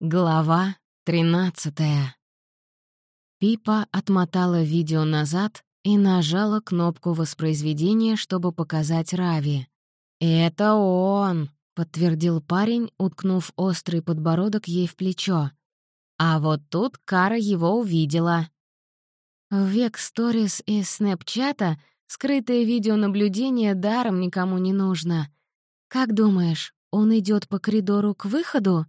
Глава 13 Пипа отмотала видео назад и нажала кнопку воспроизведения, чтобы показать Рави. «Это он!» — подтвердил парень, уткнув острый подбородок ей в плечо. А вот тут Кара его увидела. В век сторис из Снэпчата скрытое видеонаблюдение даром никому не нужно. Как думаешь, он идет по коридору к выходу?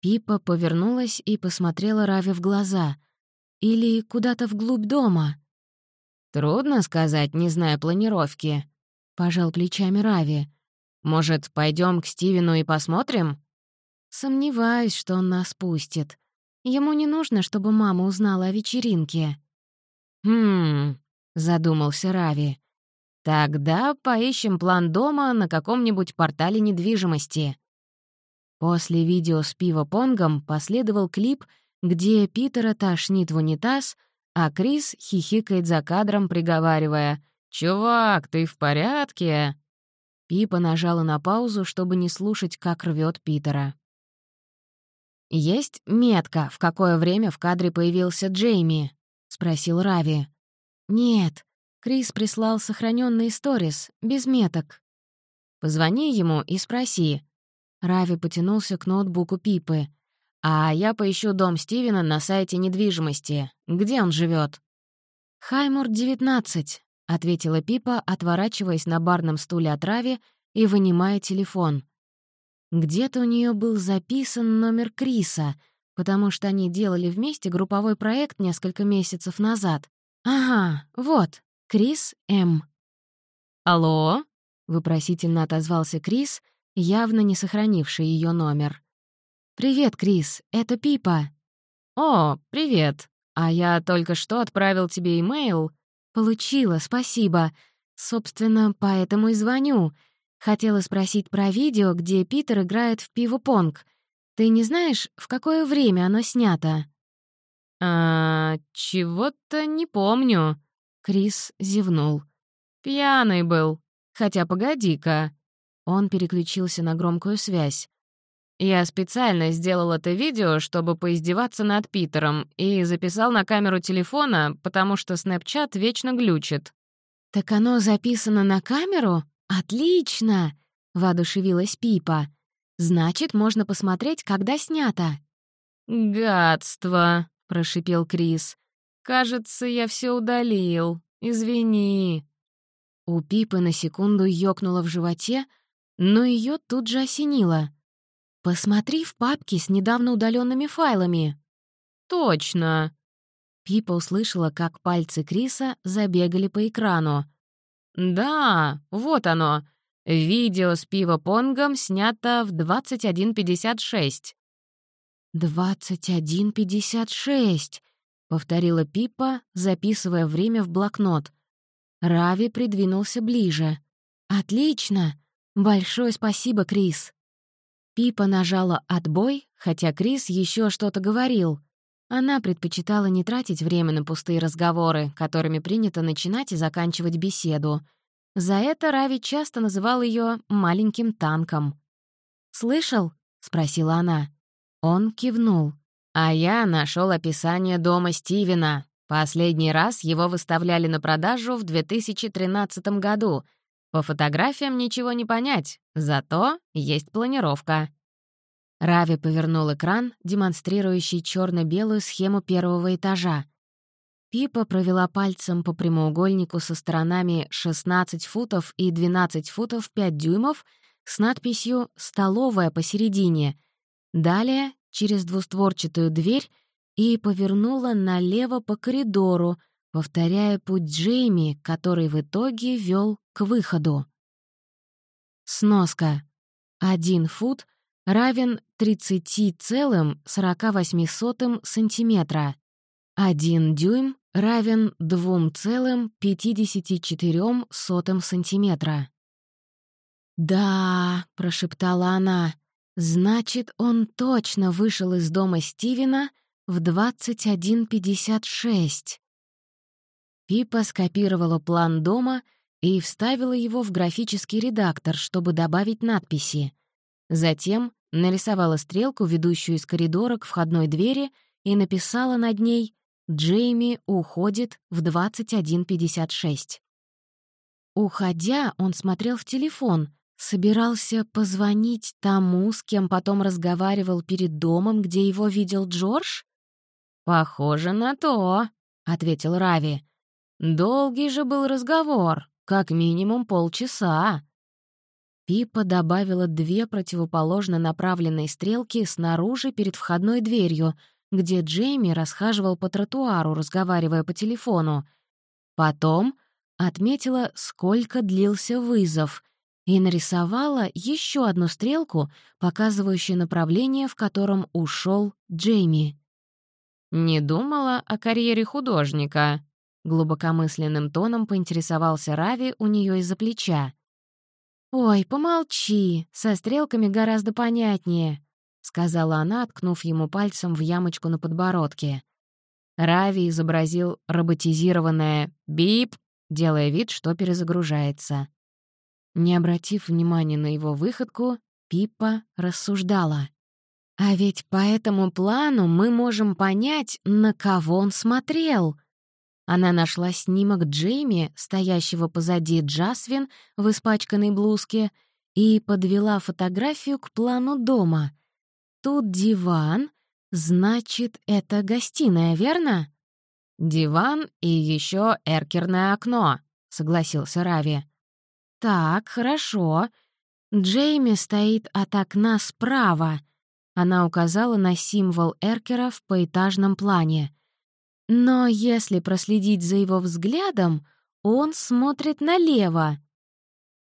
Пипа повернулась и посмотрела Рави в глаза. Или куда-то вглубь дома. «Трудно сказать, не зная планировки», — пожал плечами Рави. «Может, пойдем к Стивену и посмотрим?» «Сомневаюсь, что он нас пустит. Ему не нужно, чтобы мама узнала о вечеринке». «Хм...» — задумался Рави. «Тогда поищем план дома на каком-нибудь портале недвижимости». После видео с пиво-понгом последовал клип, где Питера тошнит в унитаз, а Крис хихикает за кадром, приговаривая «Чувак, ты в порядке?» Пипа нажала на паузу, чтобы не слушать, как рвет Питера. «Есть метка, в какое время в кадре появился Джейми?» — спросил Рави. «Нет, Крис прислал сохраненный сторис, без меток». «Позвони ему и спроси, Рави потянулся к ноутбуку Пипы. «А я поищу дом Стивена на сайте недвижимости. Где он живет? «Хаймур, 19», — ответила Пипа, отворачиваясь на барном стуле от Рави и вынимая телефон. Где-то у нее был записан номер Криса, потому что они делали вместе групповой проект несколько месяцев назад. «Ага, вот, Крис М». «Алло?» — вопросительно отозвался Крис — явно не сохранивший ее номер. «Привет, Крис, это Пипа». «О, привет. А я только что отправил тебе имейл». «Получила, спасибо. Собственно, поэтому и звоню. Хотела спросить про видео, где Питер играет в пиво-понг. Ты не знаешь, в какое время оно снято?» «А, чего-то не помню», — Крис зевнул. «Пьяный был. Хотя погоди-ка. Он переключился на громкую связь. «Я специально сделал это видео, чтобы поиздеваться над Питером, и записал на камеру телефона, потому что Snapchat вечно глючит». «Так оно записано на камеру? Отлично!» — воодушевилась Пипа. «Значит, можно посмотреть, когда снято». «Гадство!» — прошипел Крис. «Кажется, я все удалил. Извини». У Пипы на секунду ёкнуло в животе, но ее тут же осенило. «Посмотри в папке с недавно удаленными файлами». «Точно!» Пипа услышала, как пальцы Криса забегали по экрану. «Да, вот оно. Видео с пиво-понгом снято в 21.56». «21.56», — повторила Пипа, записывая время в блокнот. Рави придвинулся ближе. «Отлично! «Большое спасибо, Крис». Пипа нажала «Отбой», хотя Крис еще что-то говорил. Она предпочитала не тратить время на пустые разговоры, которыми принято начинать и заканчивать беседу. За это Рави часто называл ее «маленьким танком». «Слышал?» — спросила она. Он кивнул. «А я нашел описание дома Стивена. Последний раз его выставляли на продажу в 2013 году — по фотографиям ничего не понять, зато есть планировка. Рави повернул экран, демонстрирующий черно белую схему первого этажа. Пипа провела пальцем по прямоугольнику со сторонами 16 футов и 12 футов 5 дюймов с надписью «Столовая» посередине. Далее через двустворчатую дверь и повернула налево по коридору, повторяя путь Джейми, который в итоге вел к выходу. Сноска. Один фут равен 30,48 сантиметра. Один дюйм равен 2,54 сантиметра. «Да», — прошептала она, — «значит, он точно вышел из дома Стивена в 21.56». Пипа скопировала план дома — и вставила его в графический редактор, чтобы добавить надписи. Затем нарисовала стрелку, ведущую из коридора к входной двери, и написала над ней «Джейми уходит в 21.56». Уходя, он смотрел в телефон, собирался позвонить тому, с кем потом разговаривал перед домом, где его видел Джордж? «Похоже на то», — ответил Рави. «Долгий же был разговор, как минимум полчаса». Пипа добавила две противоположно направленные стрелки снаружи перед входной дверью, где Джейми расхаживал по тротуару, разговаривая по телефону. Потом отметила, сколько длился вызов, и нарисовала еще одну стрелку, показывающую направление, в котором ушел Джейми. «Не думала о карьере художника», — глубокомысленным тоном поинтересовался Рави у нее из-за плеча. «Ой, помолчи, со стрелками гораздо понятнее», — сказала она, ткнув ему пальцем в ямочку на подбородке. Рави изобразил роботизированное «бип», делая вид, что перезагружается. Не обратив внимания на его выходку, Пиппа рассуждала. «А ведь по этому плану мы можем понять, на кого он смотрел», она нашла снимок Джейми, стоящего позади Джасвин в испачканной блузке, и подвела фотографию к плану дома. Тут диван, значит, это гостиная, верно? «Диван и еще эркерное окно», — согласился Рави. «Так, хорошо. Джейми стоит от окна справа». Она указала на символ эркера в поэтажном плане. Но если проследить за его взглядом, он смотрит налево.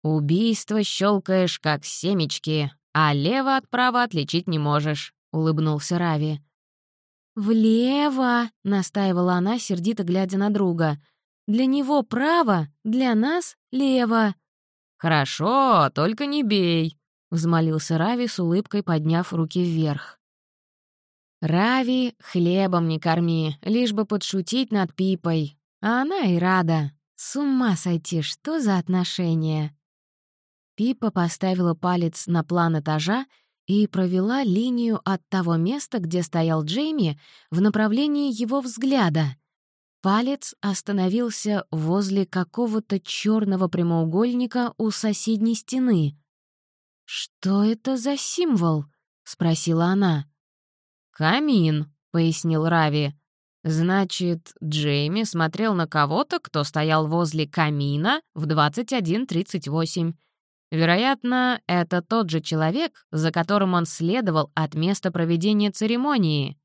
«Убийство щелкаешь, как семечки, а лево от права отличить не можешь», — улыбнулся Рави. «Влево», — настаивала она, сердито глядя на друга. «Для него право, для нас лево». «Хорошо, только не бей», — взмолился Рави с улыбкой, подняв руки вверх. Рави хлебом не корми, лишь бы подшутить над Пипой. А она и рада. С ума сойти, что за отношения? Пипа поставила палец на план этажа и провела линию от того места, где стоял Джейми, в направлении его взгляда. Палец остановился возле какого-то черного прямоугольника у соседней стены. «Что это за символ?» — спросила она. «Камин», — пояснил Рави. «Значит, Джейми смотрел на кого-то, кто стоял возле камина в 21.38. Вероятно, это тот же человек, за которым он следовал от места проведения церемонии».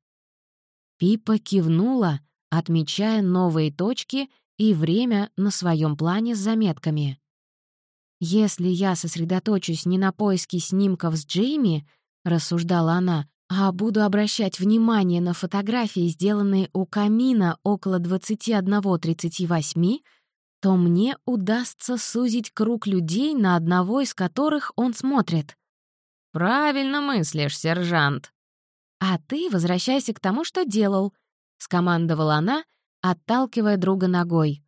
Пипа кивнула, отмечая новые точки и время на своем плане с заметками. «Если я сосредоточусь не на поиске снимков с Джейми», — рассуждала она, а буду обращать внимание на фотографии, сделанные у камина около 21.38, то мне удастся сузить круг людей, на одного из которых он смотрит. «Правильно мыслишь, сержант». «А ты возвращайся к тому, что делал», — скомандовала она, отталкивая друга ногой.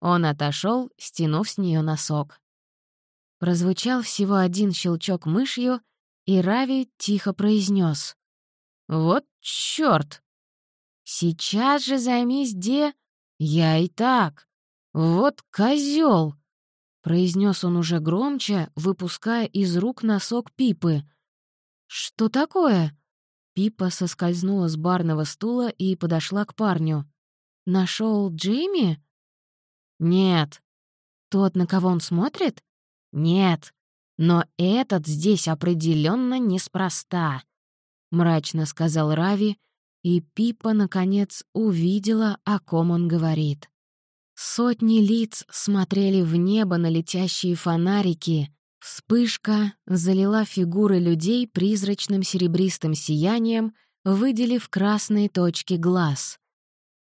Он отошел, стянув с нее носок. Прозвучал всего один щелчок мышью, и Рави тихо произнес: «Вот чёрт! Сейчас же займись де... Я и так. Вот козёл!» Произнес он уже громче, выпуская из рук носок Пипы. «Что такое?» Пипа соскользнула с барного стула и подошла к парню. Нашел Джейми?» «Нет». «Тот, на кого он смотрит?» «Нет. Но этот здесь определенно неспроста. — мрачно сказал Рави, и Пипа, наконец, увидела, о ком он говорит. Сотни лиц смотрели в небо на летящие фонарики. Вспышка залила фигуры людей призрачным серебристым сиянием, выделив красные точки глаз.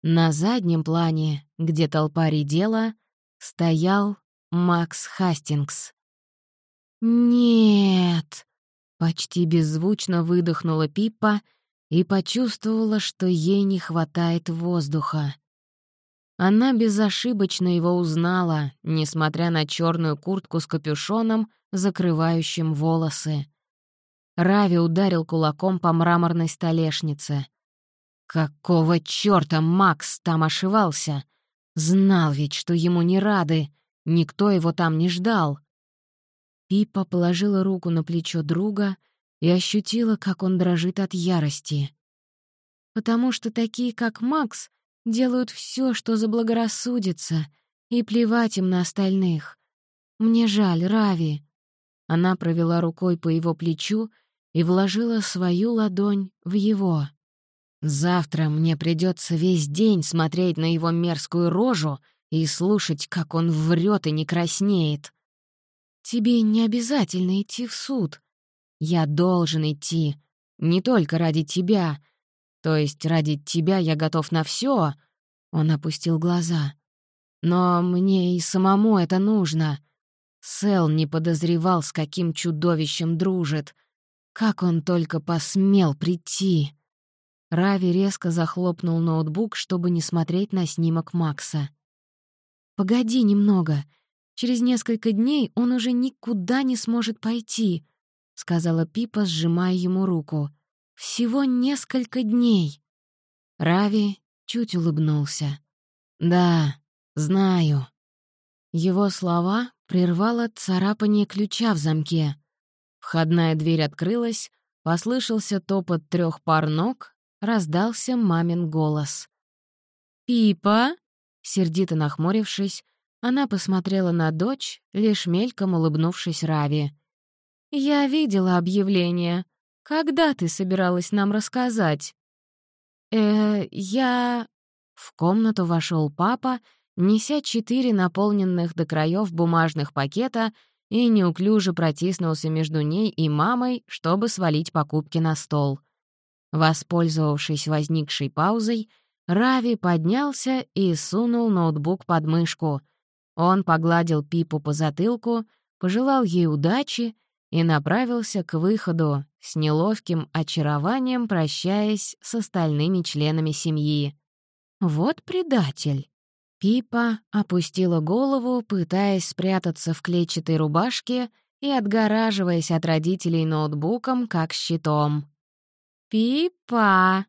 На заднем плане, где толпа редела, стоял Макс Хастингс. «Нет!» Почти беззвучно выдохнула Пиппа и почувствовала, что ей не хватает воздуха. Она безошибочно его узнала, несмотря на черную куртку с капюшоном, закрывающим волосы. Рави ударил кулаком по мраморной столешнице. Какого чёрта Макс там ошивался? Знал ведь, что ему не рады. Никто его там не ждал. Пипа положила руку на плечо друга и ощутила, как он дрожит от ярости. Потому что такие, как Макс, делают все, что заблагорассудится, и плевать им на остальных. Мне жаль, Рави. Она провела рукой по его плечу и вложила свою ладонь в его. Завтра мне придется весь день смотреть на его мерзкую рожу и слушать, как он врет и не краснеет. Тебе не обязательно идти в суд. Я должен идти. Не только ради тебя. То есть ради тебя я готов на все. Он опустил глаза. Но мне и самому это нужно. Сэл не подозревал, с каким чудовищем дружит. Как он только посмел прийти. Рави резко захлопнул ноутбук, чтобы не смотреть на снимок Макса. «Погоди немного. Через несколько дней он уже никуда не сможет пойти», — сказала Пипа, сжимая ему руку. «Всего несколько дней». Рави чуть улыбнулся. «Да, знаю». Его слова прервало царапание ключа в замке. Входная дверь открылась, послышался топот трех пар ног, раздался мамин голос. «Пипа?» Сердито нахмурившись, она посмотрела на дочь, лишь мельком улыбнувшись Рави. «Я видела объявление. Когда ты собиралась нам рассказать?» «Э, я...» В комнату вошел папа, неся четыре наполненных до краев бумажных пакета и неуклюже протиснулся между ней и мамой, чтобы свалить покупки на стол. Воспользовавшись возникшей паузой, Рави поднялся и сунул ноутбук под мышку — он погладил Пипу по затылку, пожелал ей удачи и направился к выходу, с неловким очарованием прощаясь с остальными членами семьи. «Вот предатель!» Пипа опустила голову, пытаясь спрятаться в клетчатой рубашке и отгораживаясь от родителей ноутбуком, как щитом. «Пипа!»